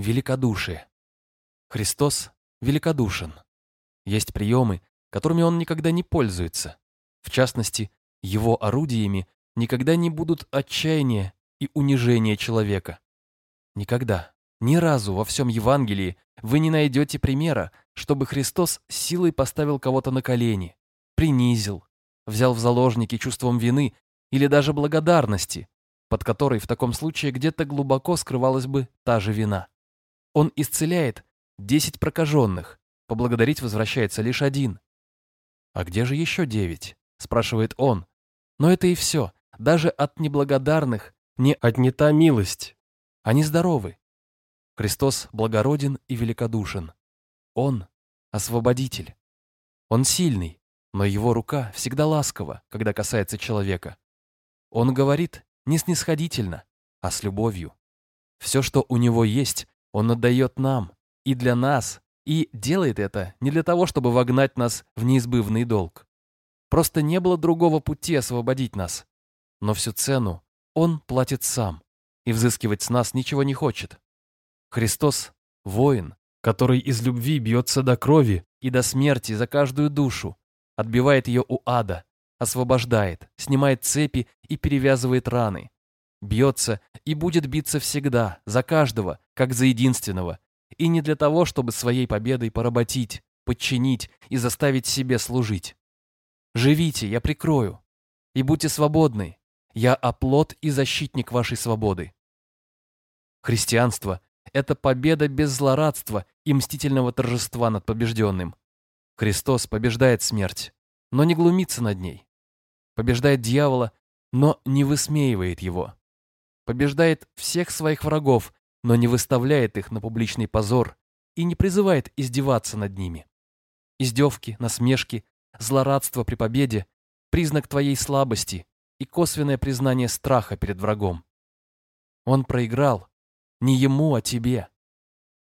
великодушие. Христос великодушен. Есть приемы, которыми он никогда не пользуется. В частности, его орудиями никогда не будут отчаяние и унижение человека. Никогда, ни разу во всем Евангелии вы не найдете примера, чтобы Христос силой поставил кого-то на колени, принизил, взял в заложники чувством вины или даже благодарности, под которой в таком случае где-то глубоко скрывалась бы та же вина. Он исцеляет десять прокаженных, поблагодарить возвращается лишь один. «А где же еще девять?» – спрашивает он. Но это и все. Даже от неблагодарных не отнята милость. Они здоровы. Христос благороден и великодушен. Он – освободитель. Он сильный, но его рука всегда ласкова, когда касается человека. Он говорит не снисходительно, а с любовью. Все, что у него есть, он отдает нам, и для нас, и делает это не для того, чтобы вогнать нас в неизбывный долг. Просто не было другого пути освободить нас. Но всю цену он платит сам, и взыскивать с нас ничего не хочет. Христос – воин, который из любви бьется до крови и до смерти за каждую душу, отбивает ее у ада, освобождает, снимает цепи и перевязывает раны. Бьется и будет биться всегда, за каждого, как за единственного, и не для того, чтобы своей победой поработить, подчинить и заставить себе служить. Живите, я прикрою, и будьте свободны, я оплот и защитник вашей свободы. Христианство – это победа без злорадства и мстительного торжества над побежденным. Христос побеждает смерть, но не глумится над ней побеждает дьявола, но не высмеивает его. Побеждает всех своих врагов, но не выставляет их на публичный позор и не призывает издеваться над ними. Издевки, насмешки, злорадство при победе – признак твоей слабости и косвенное признание страха перед врагом. Он проиграл. Не ему, а тебе.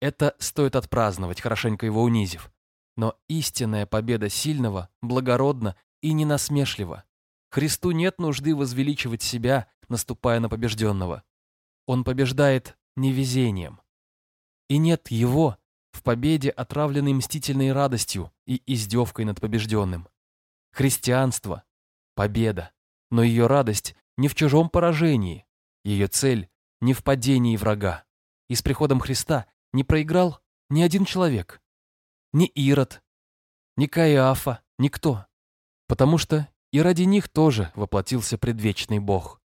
Это стоит отпраздновать, хорошенько его унизив. Но истинная победа сильного, благородна и ненасмешлива. Христу нет нужды возвеличивать себя, наступая на побежденного. Он побеждает невезением. И нет его в победе, отравленной мстительной радостью и издевкой над побежденным. Христианство – победа, но ее радость не в чужом поражении, ее цель не в падении врага. И с приходом Христа не проиграл ни один человек, ни Ирод, ни Каиафа, никто, потому что и ради них тоже воплотился предвечный Бог.